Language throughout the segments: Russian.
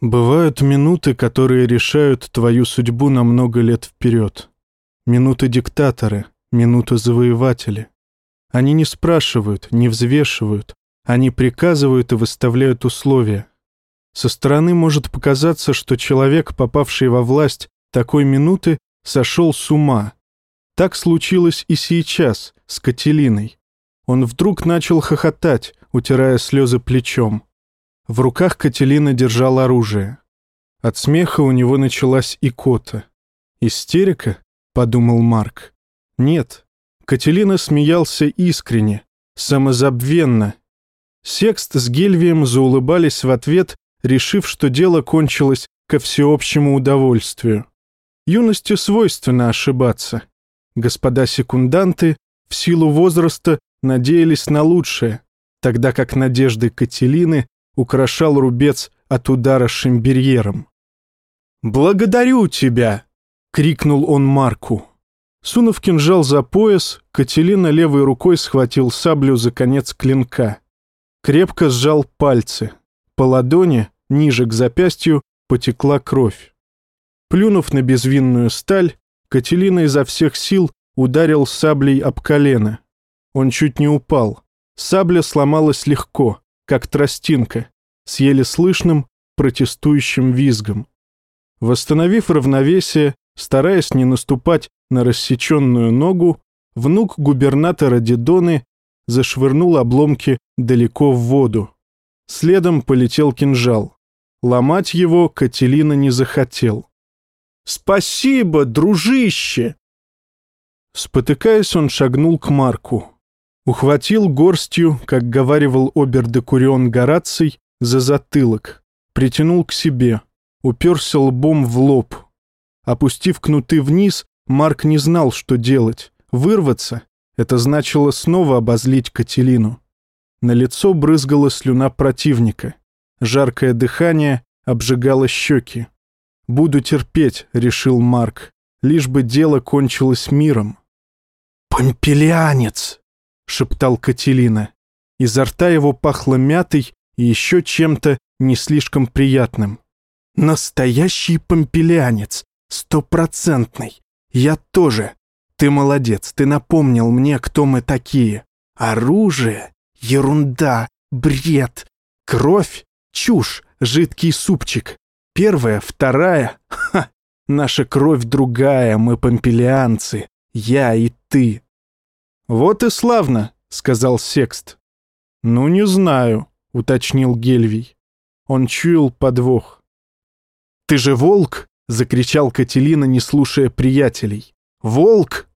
Бывают минуты, которые решают твою судьбу на много лет вперед. Минуты диктаторы, минуты завоеватели. Они не спрашивают, не взвешивают, они приказывают и выставляют условия. Со стороны может показаться, что человек, попавший во власть такой минуты, сошел с ума. Так случилось и сейчас с Кателиной. Он вдруг начал хохотать, утирая слезы плечом. В руках Кателина держал оружие. От смеха у него началась икота. «Истерика?» — подумал Марк. «Нет». Кателина смеялся искренне, самозабвенно. Секст с Гельвием заулыбались в ответ, решив, что дело кончилось ко всеобщему удовольствию. Юности свойственно ошибаться. Господа секунданты в силу возраста надеялись на лучшее, тогда как надежды Кателины украшал рубец от удара шимберьером. «Благодарю тебя!» — крикнул он Марку. Сунув кинжал за пояс, Кателина левой рукой схватил саблю за конец клинка. Крепко сжал пальцы. По ладони, ниже к запястью, потекла кровь. Плюнув на безвинную сталь, Кателина изо всех сил ударил саблей об колено. Он чуть не упал. Сабля сломалась легко, как тростинка, с еле слышным протестующим визгом. Восстановив равновесие, стараясь не наступать на рассеченную ногу, внук губернатора Дидоны зашвырнул обломки далеко в воду. Следом полетел кинжал. Ломать его Кателина не захотел. «Спасибо, дружище!» Спотыкаясь, он шагнул к Марку. Ухватил горстью, как говаривал обер-декурион Гораций, за затылок, притянул к себе, уперся лбом в лоб. Опустив кнуты вниз, Марк не знал, что делать. Вырваться — это значило снова обозлить Кателину. На лицо брызгала слюна противника. Жаркое дыхание обжигало щеки. «Буду терпеть», — решил Марк, — «лишь бы дело кончилось миром». «Помпелианец!» — шептал Кателина. Изо рта его пахло мятой и еще чем-то не слишком приятным. «Настоящий помпелянец, стопроцентный. Я тоже. Ты молодец, ты напомнил мне, кто мы такие. Оружие? Ерунда, бред. Кровь? Чушь, жидкий супчик. Первая, вторая? Ха! Наша кровь другая, мы помпелианцы. Я и ты. «Вот и славно», — сказал Секст. «Ну, не знаю», — уточнил Гельвий. Он чуял подвох. «Ты же волк!» — закричал Кателина, не слушая приятелей. «Волк!»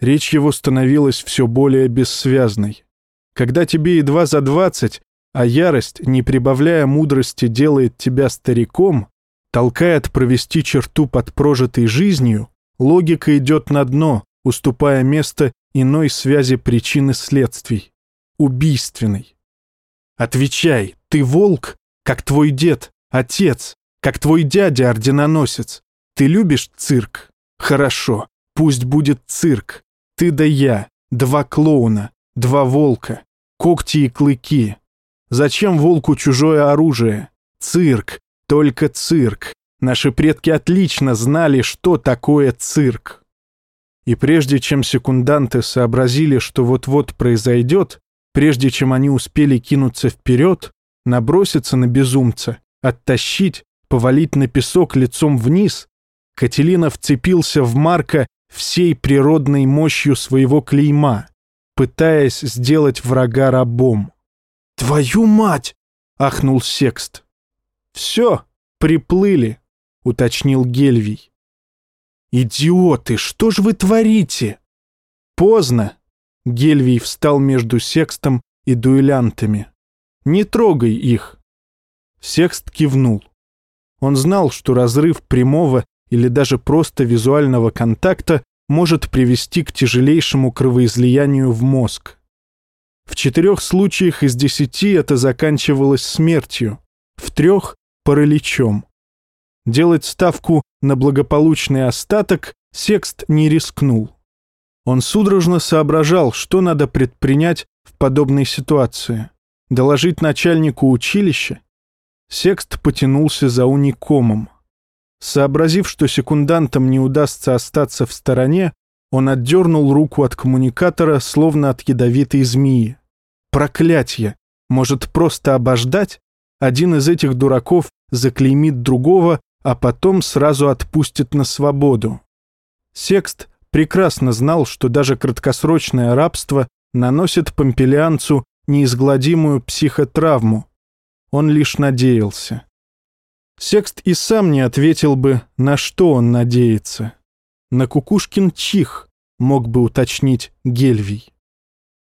Речь его становилась все более бессвязной. Когда тебе едва за двадцать, а ярость, не прибавляя мудрости, делает тебя стариком, толкает провести черту под прожитой жизнью, логика идет на дно, уступая место иной связи причин и следствий. Убийственной. Отвечай, ты волк, как твой дед, отец, как твой дядя-орденоносец. Ты любишь цирк? Хорошо, пусть будет цирк. Ты да я, два клоуна, два волка, когти и клыки. Зачем волку чужое оружие? Цирк, только цирк. Наши предки отлично знали, что такое цирк. И прежде чем секунданты сообразили, что вот-вот произойдет, прежде чем они успели кинуться вперед, наброситься на безумца, оттащить, повалить на песок лицом вниз, Кателина вцепился в Марка всей природной мощью своего клейма, пытаясь сделать врага рабом. «Твою мать!» — ахнул Секст. «Все, приплыли», — уточнил Гельвий. «Идиоты, что ж вы творите?» «Поздно!» Гельвий встал между секстом и дуэлянтами. «Не трогай их!» Секст кивнул. Он знал, что разрыв прямого или даже просто визуального контакта может привести к тяжелейшему кровоизлиянию в мозг. В четырех случаях из десяти это заканчивалось смертью, в трех – параличом. Делать ставку на благополучный остаток Секст не рискнул. Он судорожно соображал, что надо предпринять в подобной ситуации. Доложить начальнику училища? Секст потянулся за уникомом. Сообразив, что секундантам не удастся остаться в стороне, он отдернул руку от коммуникатора, словно от ядовитой змеи. Проклятье! Может, просто обождать? Один из этих дураков заклеймит другого, а потом сразу отпустит на свободу. Секст прекрасно знал, что даже краткосрочное рабство наносит помпелианцу неизгладимую психотравму. Он лишь надеялся. Секст и сам не ответил бы, на что он надеется. На Кукушкин чих, мог бы уточнить Гельвий.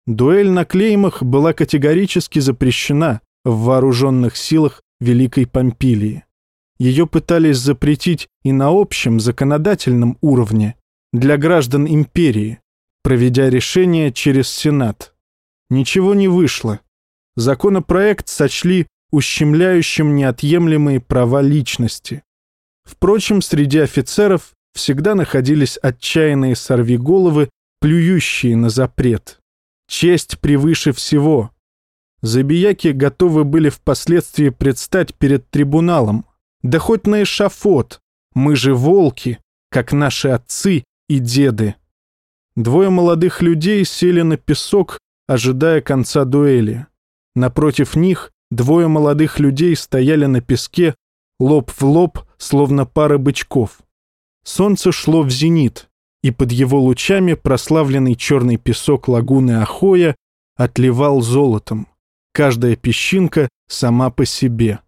Дуэль на клеймах была категорически запрещена в вооруженных силах Великой Помпилии. Ее пытались запретить и на общем законодательном уровне для граждан империи, проведя решение через Сенат. Ничего не вышло. Законопроект сочли ущемляющим неотъемлемые права личности. Впрочем, среди офицеров всегда находились отчаянные сорвиголовы, плюющие на запрет. Честь превыше всего. Забияки готовы были впоследствии предстать перед трибуналом. Да хоть на эшафот. Мы же волки, как наши отцы и деды. Двое молодых людей сели на песок, ожидая конца дуэли. Напротив них Двое молодых людей стояли на песке, лоб в лоб, словно пара бычков. Солнце шло в зенит, и под его лучами прославленный черный песок лагуны Ахоя отливал золотом. Каждая песчинка сама по себе.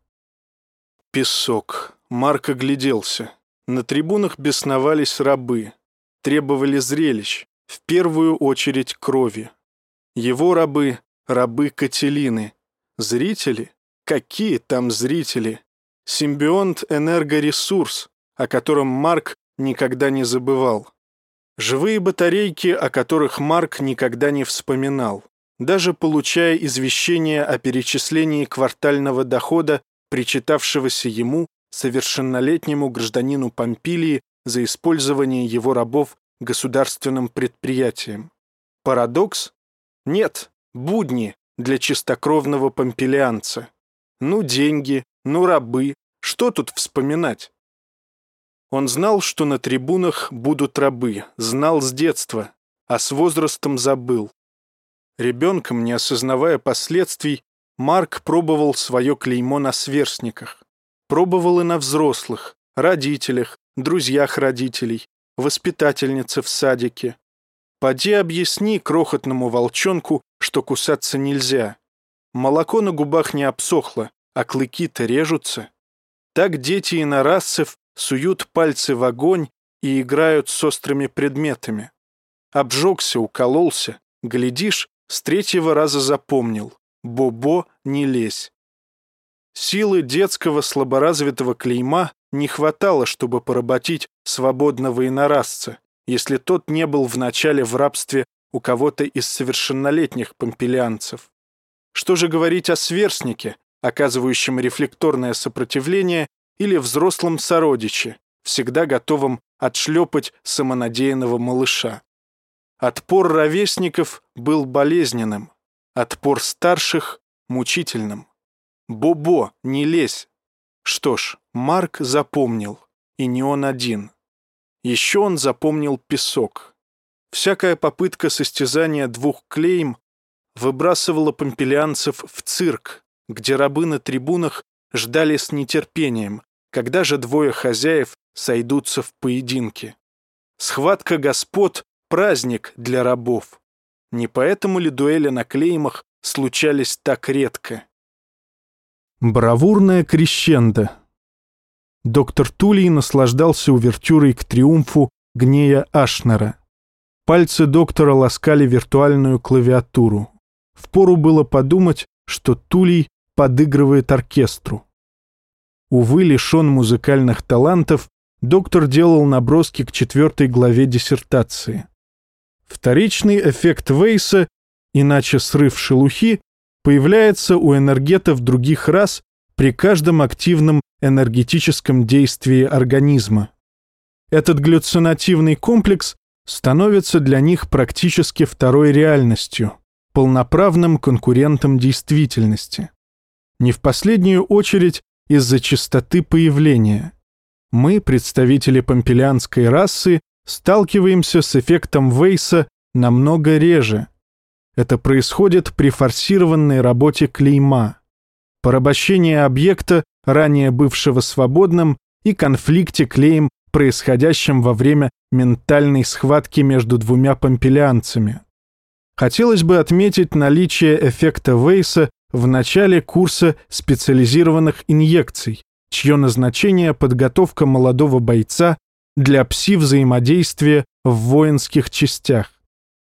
Песок. Марк огляделся. На трибунах бесновались рабы. Требовали зрелищ, в первую очередь крови. Его рабы — рабы Кателины, Зрители? Какие там зрители? Симбионт — энергоресурс, о котором Марк никогда не забывал. Живые батарейки, о которых Марк никогда не вспоминал. Даже получая извещение о перечислении квартального дохода, причитавшегося ему, совершеннолетнему гражданину Помпилии, за использование его рабов государственным предприятием. Парадокс? Нет, будни, для чистокровного помпелианца. Ну, деньги, ну, рабы, что тут вспоминать? Он знал, что на трибунах будут рабы, знал с детства, а с возрастом забыл. Ребенком, не осознавая последствий, Марк пробовал свое клеймо на сверстниках. Пробовал и на взрослых, родителях, друзьях родителей, воспитательнице в садике. Поди объясни крохотному волчонку, что кусаться нельзя. Молоко на губах не обсохло, а клыки-то режутся. Так дети и инорасцев суют пальцы в огонь и играют с острыми предметами. Обжегся, укололся, глядишь, с третьего раза запомнил. Бобо, не лезь. Силы детского слаборазвитого клейма не хватало, чтобы поработить свободного инорасца, если тот не был вначале в рабстве у кого-то из совершеннолетних помпелианцев. Что же говорить о сверстнике, оказывающем рефлекторное сопротивление, или взрослом сородиче, всегда готовом отшлепать самонадеянного малыша. Отпор ровесников был болезненным, отпор старших — мучительным. «Бобо, не лезь!» Что ж, Марк запомнил, и не он один. Еще он запомнил песок. Всякая попытка состязания двух клейм выбрасывала помпелианцев в цирк, где рабы на трибунах ждали с нетерпением, когда же двое хозяев сойдутся в поединке. Схватка господ — праздник для рабов. Не поэтому ли дуэли на клеймах случались так редко? Бравурная крещенда Доктор Тулей наслаждался увертюрой к триумфу гнея Ашнера. Пальцы доктора ласкали виртуальную клавиатуру. Впору было подумать, что Тулей подыгрывает оркестру. Увы, лишен музыкальных талантов, доктор делал наброски к четвертой главе диссертации. Вторичный эффект Вейса, иначе срыв шелухи, появляется у энергетов других рас при каждом активном энергетическом действии организма. Этот глюцинативный комплекс становится для них практически второй реальностью, полноправным конкурентом действительности. Не в последнюю очередь из-за частоты появления. Мы, представители помпелианской расы, сталкиваемся с эффектом Вейса намного реже. Это происходит при форсированной работе клейма, порабощение объекта, ранее бывшего свободным, и конфликте клеем, происходящем во время ментальной схватки между двумя помпелианцами. Хотелось бы отметить наличие эффекта Вейса в начале курса специализированных инъекций, чье назначение – подготовка молодого бойца для пси-взаимодействия в воинских частях.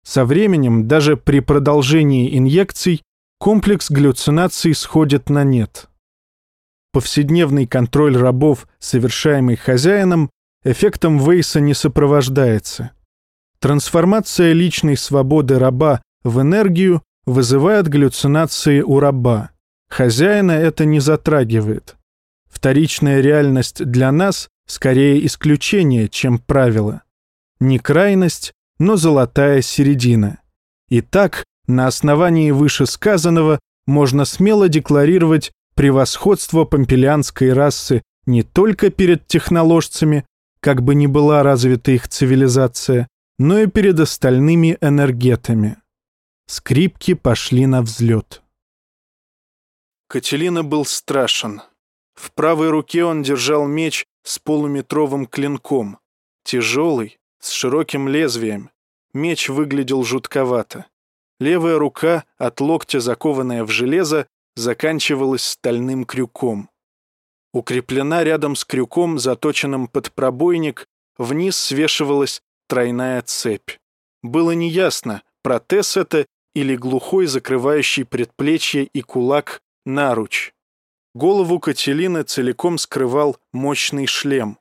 Со временем, даже при продолжении инъекций, комплекс галлюцинаций сходит на нет. Повседневный контроль рабов, совершаемый хозяином, эффектом Вейса не сопровождается. Трансформация личной свободы раба в энергию вызывает галлюцинации у раба. Хозяина это не затрагивает. Вторичная реальность для нас скорее исключение, чем правило. Не крайность, но золотая середина. Итак, на основании вышесказанного можно смело декларировать превосходство помпелианской расы не только перед техноложцами, как бы ни была развита их цивилизация, но и перед остальными энергетами. Скрипки пошли на взлет. Кателина был страшен. В правой руке он держал меч с полуметровым клинком. Тяжелый, с широким лезвием. Меч выглядел жутковато. Левая рука, от локтя закованная в железо, заканчивалась стальным крюком. Укреплена рядом с крюком, заточенным под пробойник, вниз свешивалась тройная цепь. Было неясно, протез это или глухой, закрывающий предплечье и кулак, наруч. Голову Кателины целиком скрывал мощный шлем.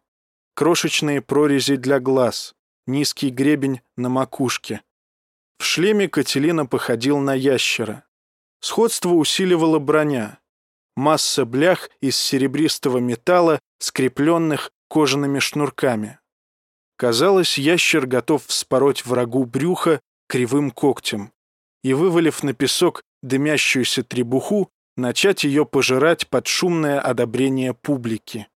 Крошечные прорези для глаз, низкий гребень на макушке. В шлеме Кателина походил на ящера. Сходство усиливала броня. Масса блях из серебристого металла, скрепленных кожаными шнурками. Казалось, ящер готов вспороть врагу брюха кривым когтем и, вывалив на песок дымящуюся требуху, начать ее пожирать под шумное одобрение публики.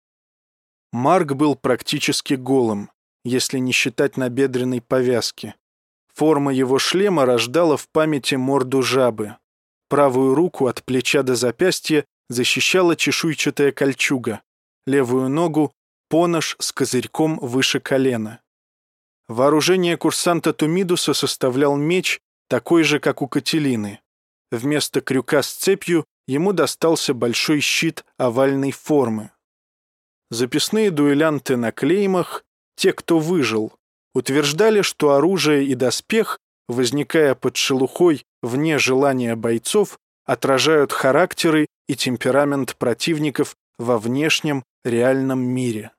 Марк был практически голым, если не считать набедренной повязки. Форма его шлема рождала в памяти морду жабы. Правую руку от плеча до запястья защищала чешуйчатая кольчуга, левую ногу — понож с козырьком выше колена. Вооружение курсанта Тумидуса составлял меч такой же, как у Кателины. Вместо крюка с цепью ему достался большой щит овальной формы. Записные дуэлянты на клеймах, те, кто выжил, утверждали, что оружие и доспех, возникая под шелухой вне желания бойцов, отражают характеры и темперамент противников во внешнем реальном мире.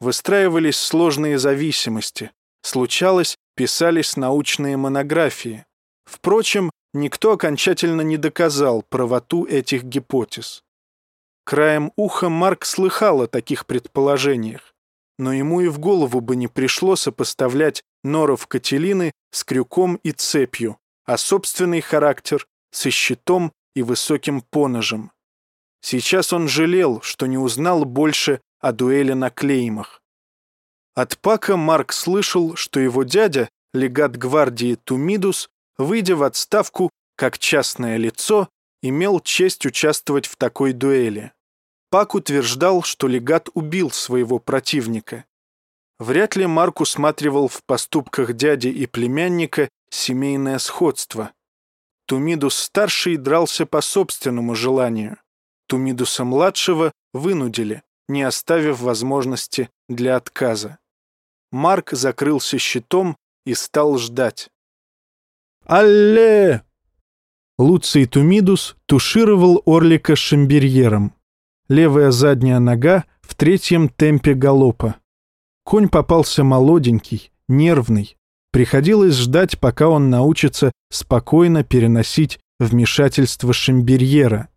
Выстраивались сложные зависимости, случалось, писались научные монографии. Впрочем, никто окончательно не доказал правоту этих гипотез. Краем уха Марк слыхал о таких предположениях, но ему и в голову бы не пришло сопоставлять норов Кателины с крюком и цепью, а собственный характер со щитом и высоким поножем. Сейчас он жалел, что не узнал больше о дуэли на клеймах. От Пака Марк слышал, что его дядя, легат гвардии Тумидус, выйдя в отставку как частное лицо, имел честь участвовать в такой дуэли. Пак утверждал, что легат убил своего противника. Вряд ли Марк усматривал в поступках дяди и племянника семейное сходство. Тумидус-старший дрался по собственному желанию. Тумидуса-младшего вынудили, не оставив возможности для отказа. Марк закрылся щитом и стал ждать. «Алле!» Луций Тумидус тушировал Орлика шамберьером. Левая задняя нога в третьем темпе галопа. Конь попался молоденький, нервный. Приходилось ждать, пока он научится спокойно переносить вмешательство шамберьера.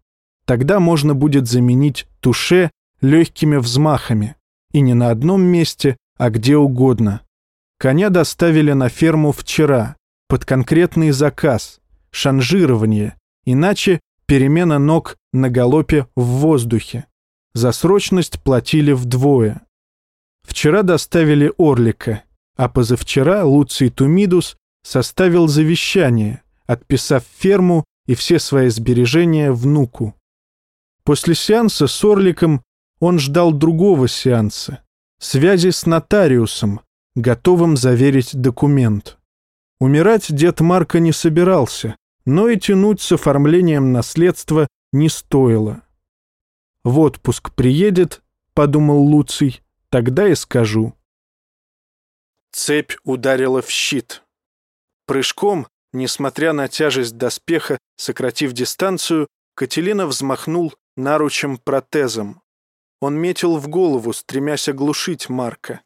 Тогда можно будет заменить туше легкими взмахами. И не на одном месте, а где угодно. Коня доставили на ферму вчера, под конкретный заказ, шанжирование, иначе перемена ног на галопе в воздухе. За срочность платили вдвое. Вчера доставили Орлика, а позавчера Луций Тумидус составил завещание, отписав ферму и все свои сбережения внуку. После сеанса с Орликом он ждал другого сеанса, связи с нотариусом, готовым заверить документ. Умирать дед Марка не собирался, но и тянуть с оформлением наследства не стоило. В отпуск приедет, подумал Луций, тогда и скажу. Цепь ударила в щит. Прыжком, несмотря на тяжесть доспеха, сократив дистанцию, Кателина взмахнул наручем протезом. Он метил в голову, стремясь оглушить Марка.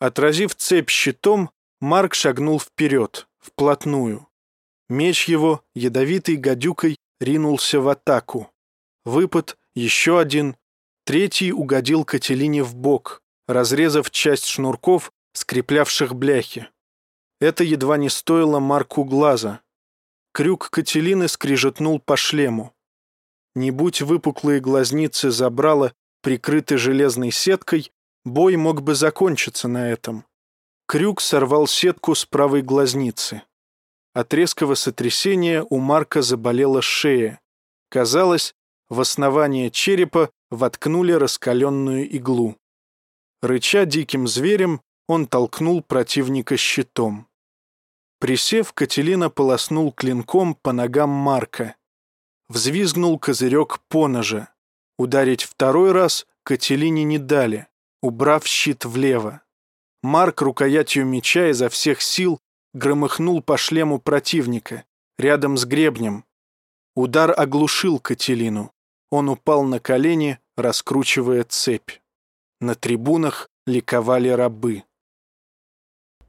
Отразив цепь щитом, Марк шагнул вперед, вплотную. Меч его, ядовитой гадюкой, ринулся в атаку. Выпад, еще один. Третий угодил Кателине в бок, разрезав часть шнурков, скреплявших бляхи. Это едва не стоило Марку глаза. Крюк Кателины скрижетнул по шлему. Не будь выпуклые глазницы забрала, прикрыты железной сеткой, бой мог бы закончиться на этом. Крюк сорвал сетку с правой глазницы. От резкого сотрясения у Марка заболела шея. Казалось, в основание черепа воткнули раскаленную иглу. Рыча диким зверем, он толкнул противника щитом. Присев, Кателина полоснул клинком по ногам Марка. Взвизгнул козырек поножа. Ударить второй раз Кателине не дали, убрав щит влево. Марк рукоятью меча изо всех сил громыхнул по шлему противника, рядом с гребнем. Удар оглушил Кателину. Он упал на колени, раскручивая цепь. На трибунах ликовали рабы.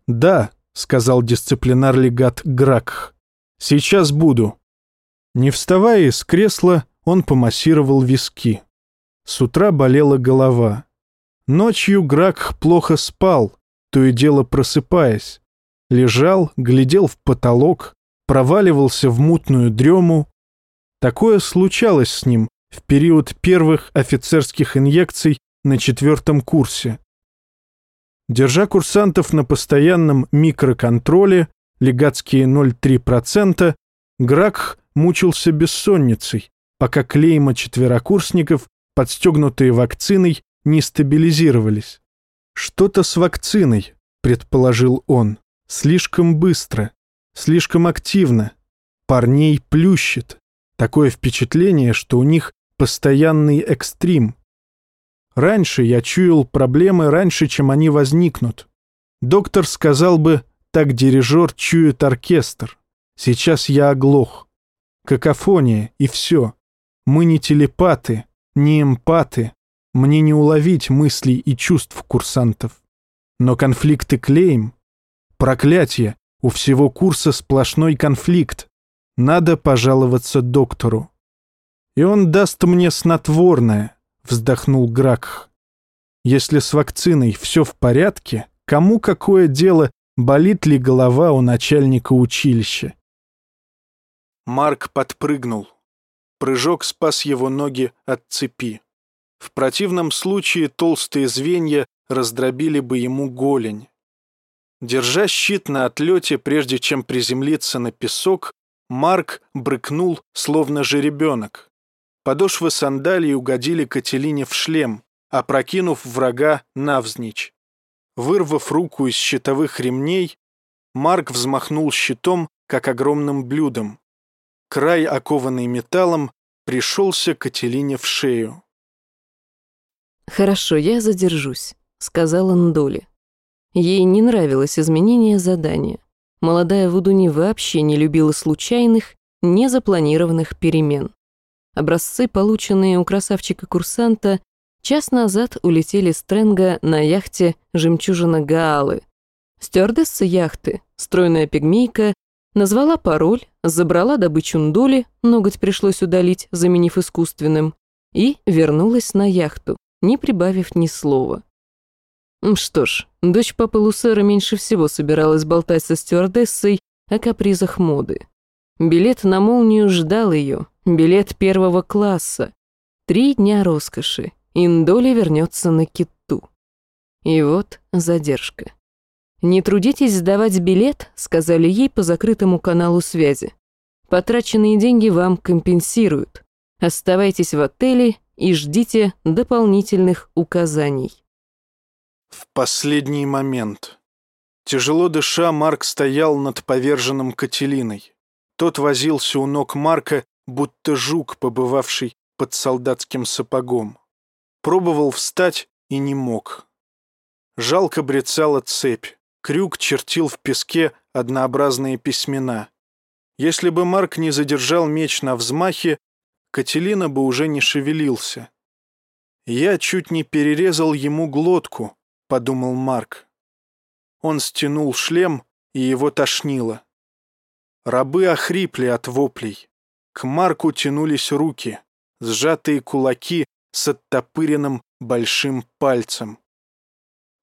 «Да», — сказал дисциплинар-легат Гракх, — «сейчас буду». Не вставая из кресла, он помассировал виски. С утра болела голова. Ночью Гракх плохо спал, то и дело просыпаясь лежал, глядел в потолок, проваливался в мутную дрему. Такое случалось с ним в период первых офицерских инъекций на четвертом курсе. Держа курсантов на постоянном микроконтроле, легатские 0,3%, Гракх мучился бессонницей, пока клейма четверокурсников, подстегнутые вакциной, не стабилизировались. «Что-то с вакциной», — предположил он. Слишком быстро, слишком активно. Парней плющит. Такое впечатление, что у них постоянный экстрим. Раньше я чуял проблемы раньше, чем они возникнут. Доктор сказал бы, так дирижер чует оркестр. Сейчас я оглох. Какофония, и все. Мы не телепаты, не эмпаты. Мне не уловить мыслей и чувств курсантов. Но конфликты клеем Проклятие! У всего курса сплошной конфликт. Надо пожаловаться доктору. И он даст мне снотворное, вздохнул Гракх. Если с вакциной все в порядке, кому какое дело, болит ли голова у начальника училища? Марк подпрыгнул. Прыжок спас его ноги от цепи. В противном случае толстые звенья раздробили бы ему голень. Держа щит на отлете, прежде чем приземлиться на песок, Марк брыкнул, словно жеребенок. Подошвы сандалий угодили Кателине в шлем, опрокинув врага навзничь. Вырвав руку из щитовых ремней, Марк взмахнул щитом, как огромным блюдом. Край, окованный металлом, пришелся Кателине в шею. «Хорошо, я задержусь», — сказала Ндоли. Ей не нравилось изменение задания. Молодая Вудуни вообще не любила случайных, незапланированных перемен. Образцы, полученные у красавчика-курсанта, час назад улетели с Тренга на яхте «Жемчужина Гаалы». Стюардесса яхты, стройная пигмейка, назвала пароль, забрала добычу Ндоли, ноготь пришлось удалить, заменив искусственным, и вернулась на яхту, не прибавив ни слова. Что ж, дочь папы Лусера меньше всего собиралась болтать со стюардессой о капризах моды. Билет на молнию ждал ее, билет первого класса. Три дня роскоши. Индоли вернется на киту. И вот задержка. «Не трудитесь сдавать билет», — сказали ей по закрытому каналу связи. «Потраченные деньги вам компенсируют. Оставайтесь в отеле и ждите дополнительных указаний». В последний момент. Тяжело дыша, Марк стоял над поверженным Кателиной. Тот возился у ног Марка, будто жук, побывавший под солдатским сапогом. Пробовал встать и не мог. Жалко брецала цепь. Крюк чертил в песке однообразные письмена. Если бы Марк не задержал меч на взмахе, Кателина бы уже не шевелился. Я чуть не перерезал ему глотку, подумал Марк. Он стянул шлем, и его тошнило. Рабы охрипли от воплей. К Марку тянулись руки, сжатые кулаки с оттопыренным большим пальцем.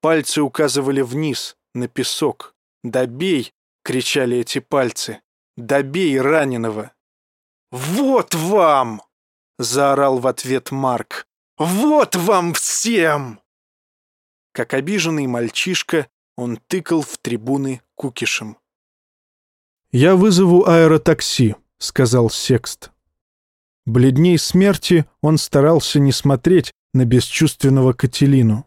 Пальцы указывали вниз, на песок. «Добей!» — кричали эти пальцы. «Добей раненого!» «Вот вам!» — заорал в ответ Марк. «Вот вам всем!» Как обиженный мальчишка, он тыкал в трибуны кукишем. «Я вызову аэротакси», — сказал Секст. Бледней смерти он старался не смотреть на бесчувственного Кателину.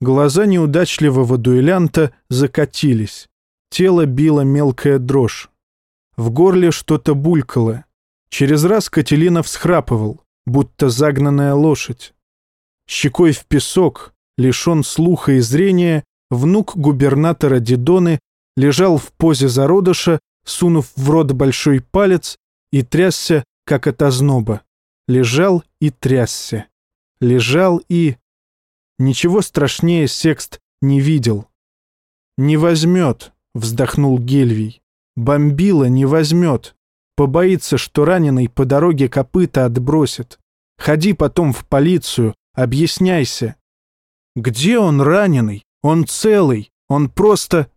Глаза неудачливого дуэлянта закатились. Тело било мелкая дрожь. В горле что-то булькало. Через раз Кателина всхрапывал, будто загнанная лошадь. Щекой в песок, лишен слуха и зрения, внук губернатора Дидоны лежал в позе зародыша, сунув в рот большой палец и трясся, как от озноба. Лежал и трясся. Лежал и... Ничего страшнее Секст не видел. «Не возьмет», — вздохнул Гельвий. «Бомбила не возьмет. Побоится, что раненый по дороге копыта отбросит. Ходи потом в полицию, объясняйся. Где он раненый? Он целый. Он просто...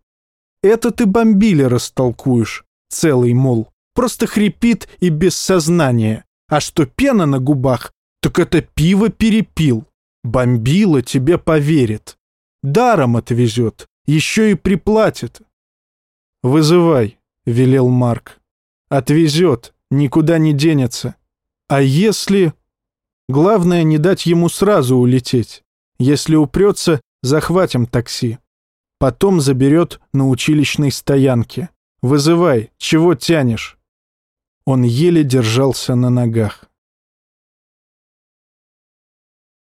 Это ты бомбили растолкуешь. Целый, мол. Просто хрипит и без сознания. А что пена на губах, так это пиво перепил. Бомбила тебе поверит. Даром отвезет. Еще и приплатит. «Вызывай», — велел Марк. «Отвезет, никуда не денется. А если...» Главное, не дать ему сразу улететь. Если упрется, захватим такси. Потом заберет на училищной стоянке. Вызывай, чего тянешь?» Он еле держался на ногах.